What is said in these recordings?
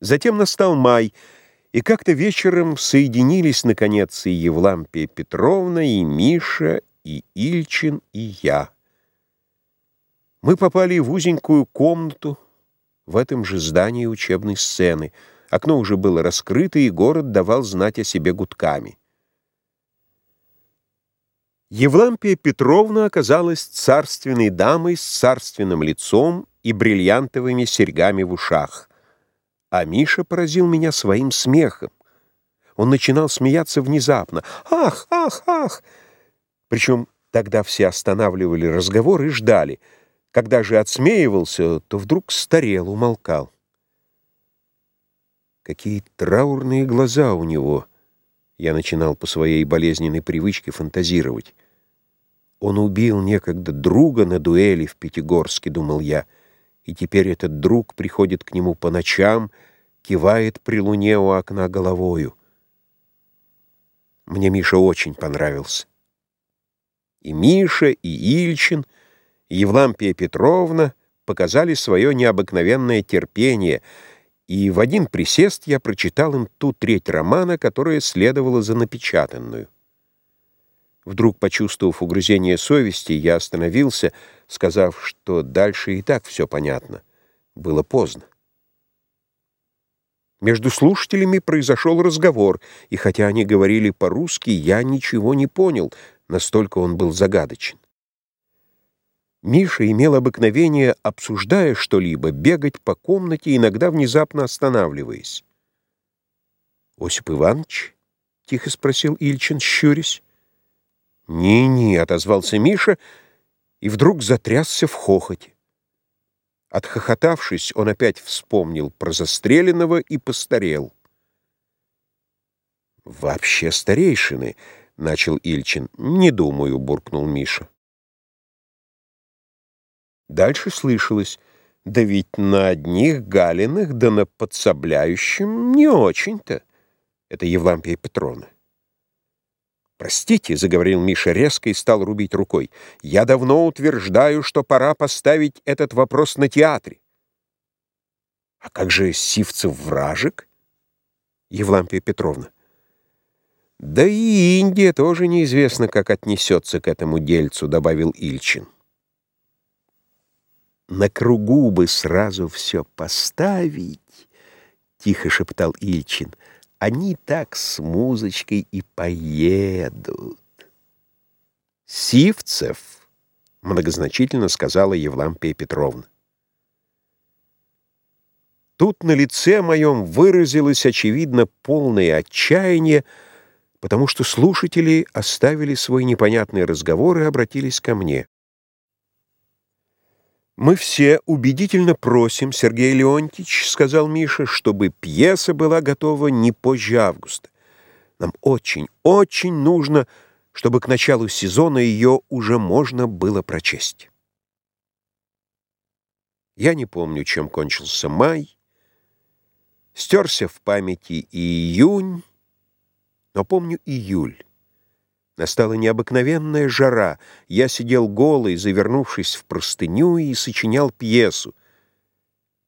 Затем настал май, и как-то вечером соединились, наконец, и Евлампия Петровна, и Миша, и Ильчин, и я. Мы попали в узенькую комнату в этом же здании учебной сцены. Окно уже было раскрыто, и город давал знать о себе гудками. Евлампия Петровна оказалась царственной дамой с царственным лицом и бриллиантовыми серьгами в ушах — а Миша поразил меня своим смехом. Он начинал смеяться внезапно. «Ах, ах, ах!» Причем тогда все останавливали разговор и ждали. Когда же отсмеивался, то вдруг старел, умолкал. Какие траурные глаза у него! Я начинал по своей болезненной привычке фантазировать. Он убил некогда друга на дуэли в Пятигорске, думал я, — и теперь этот друг приходит к нему по ночам, кивает при луне у окна головою. Мне Миша очень понравился. И Миша, и Ильчин, и Евлампия Петровна показали свое необыкновенное терпение, и в один присест я прочитал им ту треть романа, которая следовала за напечатанную. Вдруг, почувствовав угрызение совести, я остановился, сказав, что дальше и так все понятно. Было поздно. Между слушателями произошел разговор, и хотя они говорили по-русски, я ничего не понял, настолько он был загадочен. Миша имел обыкновение, обсуждая что-либо, бегать по комнате, иногда внезапно останавливаясь. «Осип Иванович?» — тихо спросил Ильчин, щурясь. «Не-не», — отозвался Миша, и вдруг затрясся в хохоте. Отхохотавшись, он опять вспомнил про застреленного и постарел. «Вообще старейшины», — начал Ильчин. «Не думаю», — буркнул Миша. Дальше слышалось, да ведь на одних галиных, да на подсобляющем не очень-то. Это Евлампия Петровна. «Простите», — заговорил Миша резко и стал рубить рукой, «я давно утверждаю, что пора поставить этот вопрос на театре». «А как же Сивцев-вражек?» Евлампия Петровна. «Да и Индия тоже неизвестно, как отнесется к этому дельцу», — добавил Ильчин. «На кругу бы сразу все поставить», — тихо шептал Ильчин, — они так с музычкой и поедут. «Сивцев», — многозначительно сказала Евлампия Петровна. Тут на лице моем выразилось, очевидно, полное отчаяние, потому что слушатели оставили свой непонятный разговор и обратились ко мне. «Мы все убедительно просим, Сергей Леонтьевич, — сказал Миша, — чтобы пьеса была готова не позже августа. Нам очень, очень нужно, чтобы к началу сезона ее уже можно было прочесть». Я не помню, чем кончился май. Стерся в памяти июнь, но помню июль. Настала необыкновенная жара. Я сидел голый, завернувшись в простыню, и сочинял пьесу.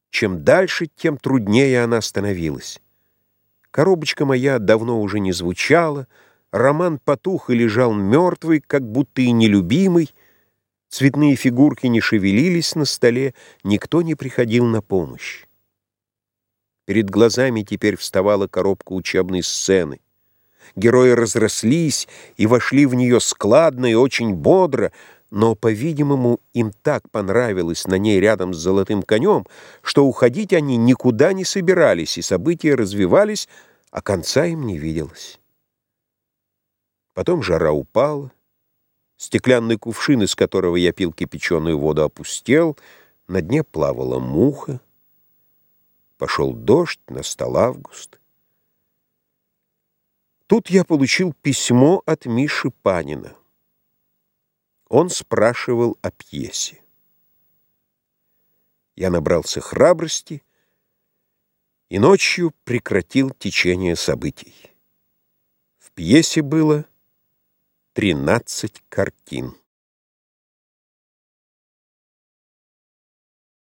Чем дальше, тем труднее она становилась. Коробочка моя давно уже не звучала, роман потух и лежал мертвый, как будто и нелюбимый, цветные фигурки не шевелились на столе, никто не приходил на помощь. Перед глазами теперь вставала коробка учебной сцены. Герои разрослись и вошли в нее складно и очень бодро, но, по-видимому, им так понравилось на ней рядом с золотым конем, что уходить они никуда не собирались, и события развивались, а конца им не виделось. Потом жара упала, стеклянный кувшин, из которого я пил кипяченую воду, опустел, на дне плавала муха, пошел дождь, настал август. Тут я получил письмо от Миши Панина. Он спрашивал о пьесе. Я набрался храбрости и ночью прекратил течение событий. В пьесе было 13 картин.